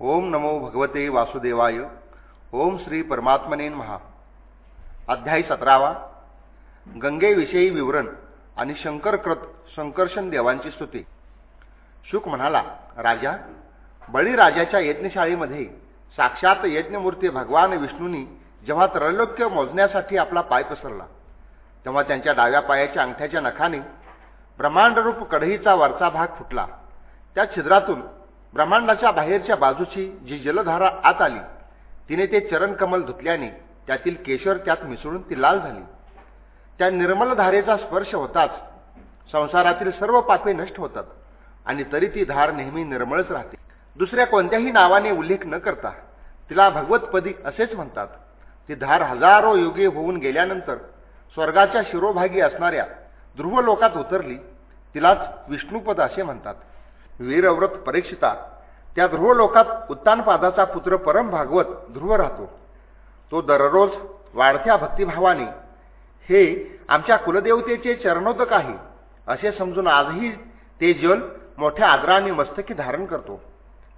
ओम नमो भगवते वासुदेवाय. ओम श्री परमात्मने महा अध्यायी सतरावा. गंगेविषयी विवरण आणि शंकरकृत संकर्षण देवांची स्तुती. शुक म्हणाला राजा बळीराजाच्या यज्ञशाळेमध्ये साक्षात यज्ञमूर्ती भगवान विष्णूंनी जेव्हा त्रैलोक्य मोजण्यासाठी आपला पाय पसरला तेव्हा त्यांच्या डाव्या पायाच्या अंगठ्याच्या नखाने ब्रह्मांडरूप कढईचा वरचा भाग फुटला. त्या छिद्रातून ब्रह्मांडाच्या बाहेरच्या बाजूची जी जलधारा आत आली तिने ते चरणकमल धुतल्याने त्यातील केशर त्यात मिसळून ती लाल झाली. त्या निर्मल धारेचा स्पर्श होताच संसारातील सर्व पापे नष्ट होतात आणि तरी ती धार नेहमी निर्मळच राहते. दुसऱ्या कोणत्याही नावाने उल्लेख न करता तिला भगवतपदी असेच म्हणतात ती धार हजारो युगे होऊन गेल्यानंतर स्वर्गाच्या शिरोभागी असणाऱ्या ध्रुव लोकात उतरली तिलाच विष्णुपद असे म्हणतात. वीरव्रत परीक्षिता. त्या ध्रुव लोकात उत्तानपादाचा पुत्र परम भागवत ध्रुव राहतो. तो दररोज वाढत्या भक्तिभावाने हे आमच्या कुलदेवतेचे चरणोदक आहे. असे समजून आजही ते जल मोठ्या आदराने मस्तकी धारण करतो.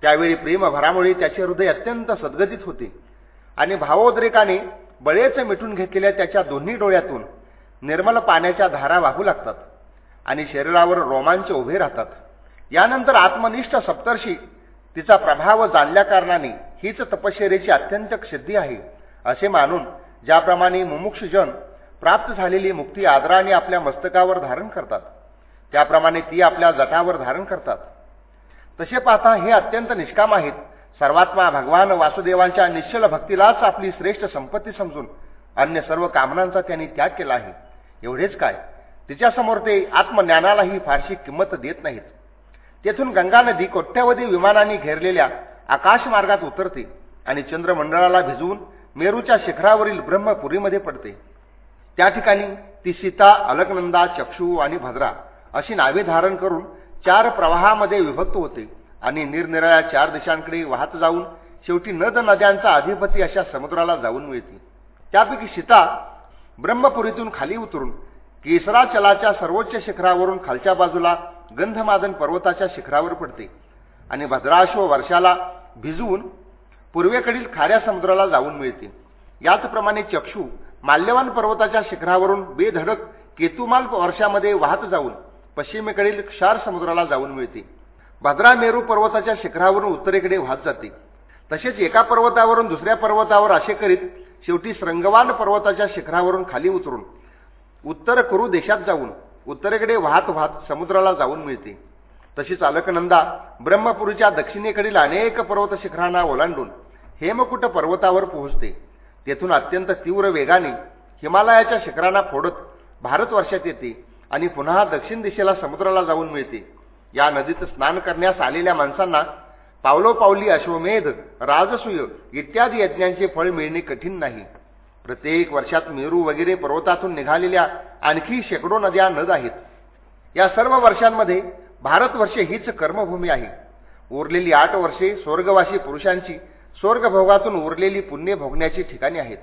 त्यावेळी प्रेमभरामुळे त्याचे हृदय अत्यंत सद्गतीत होते आणि भावोद्रेकाने बळेच मिटून घेतलेल्या त्याच्या दोन्ही डोळ्यातून निर्मल पाण्याच्या धारा वाहू लागतात आणि शरीरावर रोमांच उभे राहतात. यानंतर आत्मनिष्ठ सप्तर्षी तिचा प्रभाव जाणल्या कारणाने हीच तपश्चर्याची अत्यंत सिद्धी आहे असे मानून ज्याप्रमाणे मुमुक्षजन प्राप्त झालेली मुक्ती आदराने आपल्या मस्तकावर धारण करतात त्याप्रमाणे ती आपल्या जटावर धारण करतात. तसे पाहता हे अत्यंत निष्काम आहेत. सर्वात्मा भगवान वासुदेवांच्या निश्चल भक्तीलाच आपली श्रेष्ठ संपत्ती समजून अन्य सर्व कामनांचा त्यांनी त्याग केला आहे. एवढेच काय तिच्यासमोर ते आत्मज्ञानालाही फारशी किंमत देत नाहीत. तेथून गंगा नदी कोट्यावधी विमानांनी घेरलेल्या आकाशमार्गात उतरते आणि चंद्रमंडळाला भिजवून मेरूच्या शिखरावरील ब्रह्मपुरीमध्ये पडते. त्या ठिकाणी ती सीता अलकनंदा चक्षू आणि भद्रा अशी नावे धारण करून चार प्रवाहामध्ये विभक्त होते आणि निरनिराळ्या चार दिशांकडे वाहत जाऊन शेवटी नद नद्यांचा अधिपती अशा समुद्राला जाऊन मिळते. त्यापैकी सीता ब्रह्मपुरीतून खाली उतरून केसराचलाच्या सर्वोच्च शिखरावरून खालच्या बाजूला गंधमादन पर्वताच्या शिखरावर पडते आणि भद्राश्व वर्षाला भिजवून पूर्वेकडील खाऱ्या समुद्राला जाऊन मिळते. याचप्रमाणे चक्षू माल्यवान पर्वताच्या शिखरावरून बेधडक केतुमाल वर्षामध्ये वाहत जाऊन पश्चिमेकडील क्षार समुद्राला जाऊन मिळते. भद्रा मेरू पर्वताच्या शिखरावरून उत्तरेकडे वाहत जाते. तसेच एका पर्वतावरून दुसऱ्या पर्वतावर असे करीत शेवटी श्रंगवान पर्वताच्या शिखरावरून खाली उतरून उत्तर कुरु देशात जाऊन उत्तरेकडे वाहत वाहत समुद्राला जाऊन मिळते. तशीच अलकनंदा ब्रह्मपुरीच्या दक्षिणेकडील अनेक पर्वत शिखरांना ओलांडून हेमकुट पर्वतावर पोहोचते. तेथून अत्यंत तीव्र वेगाने हिमालयाच्या शिखरांना फोडत भारतवर्षात येते आणि पुन्हा दक्षिण दिशेला समुद्राला जाऊन मिळते. या नदीत स्नान करण्यास आलेल्या माणसांना पावलोपावली अश्वमेध राजसूय इत्यादी यज्ञांचे फळ मिळणे कठीण नाही. प्रत्येक वर्षात मेरू वगैरे पर्वतातून निघालेल्या आणखी शेकडो नद्या नद आहेत. या सर्व वर्षांमध्ये भारतवर्षे हीच कर्मभूमी आहे. उरलेली आठ वर्षे स्वर्गवासी पुरुषांची स्वर्गभोगातून उरलेली पुण्य भोगण्याची ठिकाणी आहेत.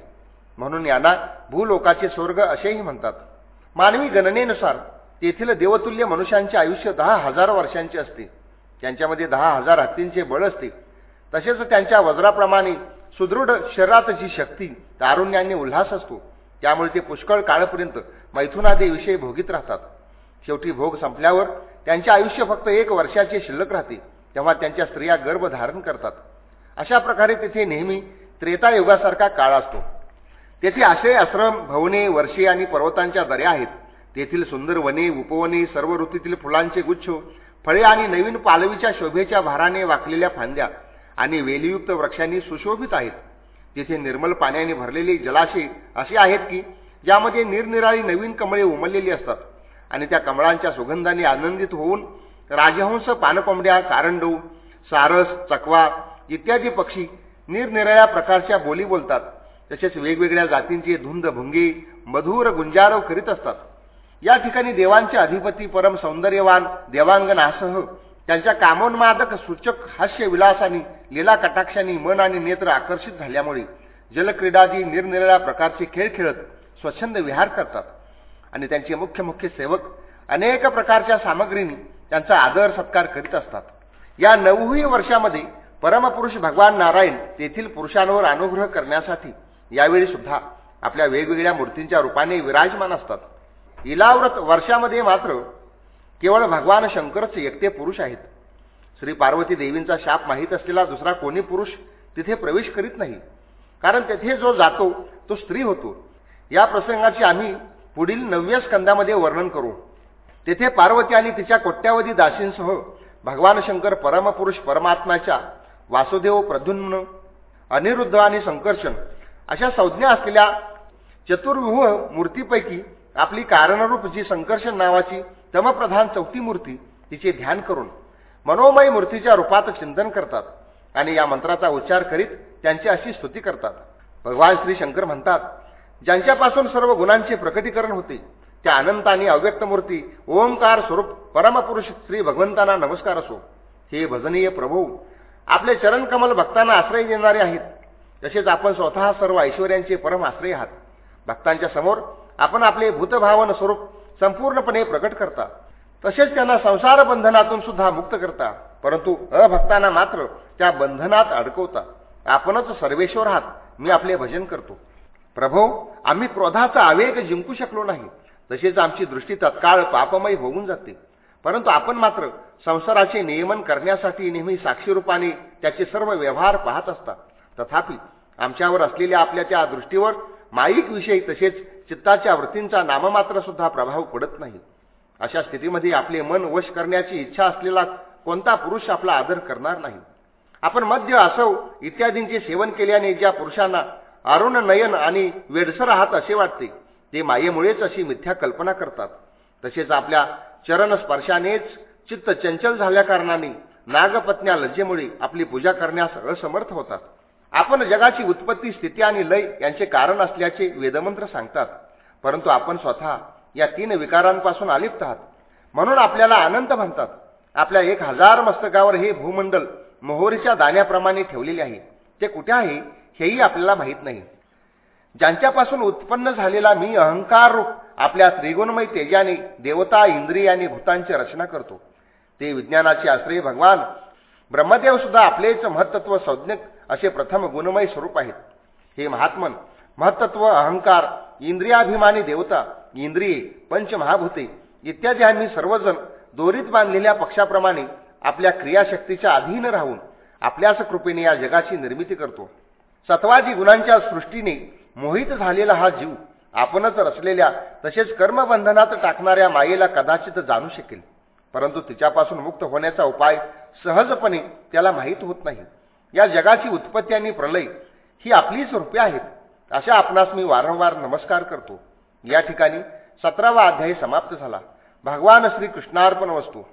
म्हणून यांना भूलोकाचे स्वर्ग असेही म्हणतात. मानवी गणनेनुसार तेथील देवतुल्य मनुष्यांचे आयुष्य दहा हजार वर्षांचे असते. त्यांच्यामध्ये दहा हजार हत्तींचे बळ असते. तसेच त्यांच्या वज्राप्रमाणे सुदृढ शरीरात जी शक्ती तारुण्याने उल्हास असतो. त्यामुळे ते पुष्कळ काळपर्यंत मैथुनादी विषय भोगीत राहतात. शेवटी भोग संपल्यावर त्यांचे आयुष्य फक्त एक वर्षाचे शिल्लक राहते तेव्हा त्यांच्या स्त्रिया गर्भ धारण करतात. अशा प्रकारे तेथे नेहमी त्रेतायुगासारखा काळ असतो. तेथे आश्रय आश्रम भवने वर्षे आणि पर्वतांच्या दऱ्या आहेत. तेथील सुंदर वने उपवने सर्व ऋतूतील फुलांचे गुच्छ फळे आणि नवीन पालवीच्या शोभेच्या भाराने वाकलेल्या फांद्या आणि वेलीयुक्त वृक्षांनी सुशोभित आहेत. तिथे निर्मल पाण्याने भरलेले जलाशय असे आहेत की ज्यामध्ये निरनिराळी नवीन कमळे उमललेली असतात आणि त्या कमळांच्या सुगंधाने आनंदित होऊन राजहंस पानकोंबड्या कारंडू सारस चकवा इत्यादी पक्षी निरनिराळ्या प्रकारच्या बोली बोलतात. तसेच वेगवेगळ्या जातींचे धुंद भुंगे मधुर गुंजारव करीत असतात. या ठिकाणी देवांचे अधिपती परम सौंदर्यवान देवांगनासह त्यांच्या कामोन्मादक सूचक हास्य विलासानी लीला कटाक्षांनी मन आणि नेत्र आकर्षित झाल्यामुळे जलक्रीडादी निरनिराळ्या प्रकारचे खेळ खेळत स्वच्छंद विहार करतात. आणि त्यांचे मुख्य मुख्य सेवक अनेक प्रकारच्या सामग्रींनी त्यांचा आदर सत्कार करीत असतात. या नऊही वर्षामध्ये परमपुरुष भगवान नारायण तेथील पुरुषांवर अनुग्रह करण्यासाठी यावेळी सुद्धा आपल्या वेगवेगळ्या मूर्तींच्या रूपाने विराजमान असतात. इलाव्रत वर्षामध्ये मात्र केवळ भगवान शंकरच एकटे पुरुष आहेत. श्री पार्वती देवींचा शाप माहीत असलेला दुसरा कोणी पुरुष तिथे प्रवेश करीत नाही. कारण तेथे जो जातो तो स्त्री होतो. या प्रसंगाची आम्ही पुढील नवव्या स्कंदामध्ये वर्णन करू. तेथे पार्वती आणि तिच्या कोट्यावधी दासींसह भगवान शंकर परमपुरुष परमात्म्याच्या वासुदेव प्रद्युम्न अनिरुद्ध आणि संकर्षण अशा संज्ञा असलेल्या चतुर्व्यूह मूर्तीपैकी आपली कारणरूप जी संकर्षण नावाची तमप्रधान चौथी मूर्ती तिचे ध्यान करून मनोमय मूर्तीच्या रूपात चिंतन करतात आणि या मंत्राचा उच्चार करीत त्यांची अशी स्तुती करतात. भगवान श्री शंकर म्हणतात ज्यांच्यापासून सर्व गुणांचे प्रकटीकरण होते त्या अनंत आणि अव्यक्त मूर्ती ओंकार स्वरूप परमपुरुष श्री भगवंतांना नमस्कार असो. हे भजनीय प्रभू आपले चरणकमल भक्तांना आश्रय देणारे आहेत. तसेच आपण स्वतः सर्व ऐश्वर्यांचे परम आश्रय आहात. भक्तांच्या समोर आपण आपले भूतभावन स्वरूप संपूर्णपणे प्रकट करता. तसेच त्यांना संसार बंधनातून सुद्धा मुक्त करता. परंतु अभक्तांना मात्र त्या बंधनात अडकवता. आपणच सर्वेश्वर आहात मी आपले भजन करतो. प्रभो आम्ही क्रोधाचा आवेग जिंकू शकलो नाही. तसेच आमची दृष्टी तत्काळ पापमय होऊन जाते. परंतु आपण मात्र संसाराचे नियमन करण्यासाठी नेहमी साक्षीरूपाने त्याचे सर्व व्यवहार पाहत असता. तथापि आमच्यावर असलेल्या आपल्या त्या दृष्टीवर माईक विषयी तसेच चित्ताच्या वृत्तींचा नाममात्र सुद्धा प्रभाव पडत नाही. अशा स्थितीमध्ये आपले मन वश करण्याची इच्छा असलेला कोणता पुरुष आपला आदर करणार नाही. आपण मद्य असव इत्यादींचे सेवन केल्याने ज्या पुरुषांना अरुण नयन आणि वेडसर आहात असे वाटते ते मायेमुळेच अशी मिथ्या कल्पना करतात. तसेच आपल्या चरण स्पर्शानेच चित्त चंचल झाल्याकारणाने नागपत्न्या लज्जेमुळे आपली पूजा करण्यास असमर्थ होतात. आपण जगाची उत्पत्ती स्थिती आणि लय यांचे कारण असल्याचे वेदमंत्र सांगतात. परंतु आपण स्वतः या तीन विकारांपासून अलिप्त आहात. म्हणून आपल्याला आनंद म्हणतात. आपल्या एक हजार मस्तकावर हे भूमंडल मोहोरीच्या दाण्याप्रमाणे ठेवलेले आहे. ते कुठे आहे हेही आपल्याला माहीत नाही. ज्यांच्यापासून उत्पन्न झालेला मी अहंकार रूप आपल्या त्रिगुणमय तेजाने देवता इंद्रिय आणि भूतांची रचना करतो. ते विज्ञानाचे आश्रय भगवान ब्रह्मदेव सुद्धा आपलेच महत्त्व संज्ञक असे प्रथम गुणमय स्वरूप आहेत. हे महात्मन महत्त्व अहंकार इंद्रियाभिमानी देवता इंद्रिये पंचमहाभूते इत्यादी आम्ही सर्वजण दोरीत बांधलेल्या पक्षाप्रमाणे आपल्या क्रियाशक्तीच्या अधीन राहून आपल्याच कृपेने या जगाची निर्मिती करतो. सत्वादी गुणांच्या सृष्टीने मोहित झालेला हा जीव आपणच रचलेल्या तसेच कर्मबंधनात टाकणाऱ्या मायेला कदाचित जाणू शकेल. परंतु तिच्यापासून मुक्त होण्याचा उपाय सहजपणे त्याला माहीत होत नाही. या जगाची उत्पत्ती आणि प्रलय ही आपलीच रूपे आहेत. अशा आपणास मी वारंवार नमस्कार करतो. या ठिकाणी सतरावा अध्याय समाप्त झाला. भगवान श्रीकृष्णार्पण वस्तू.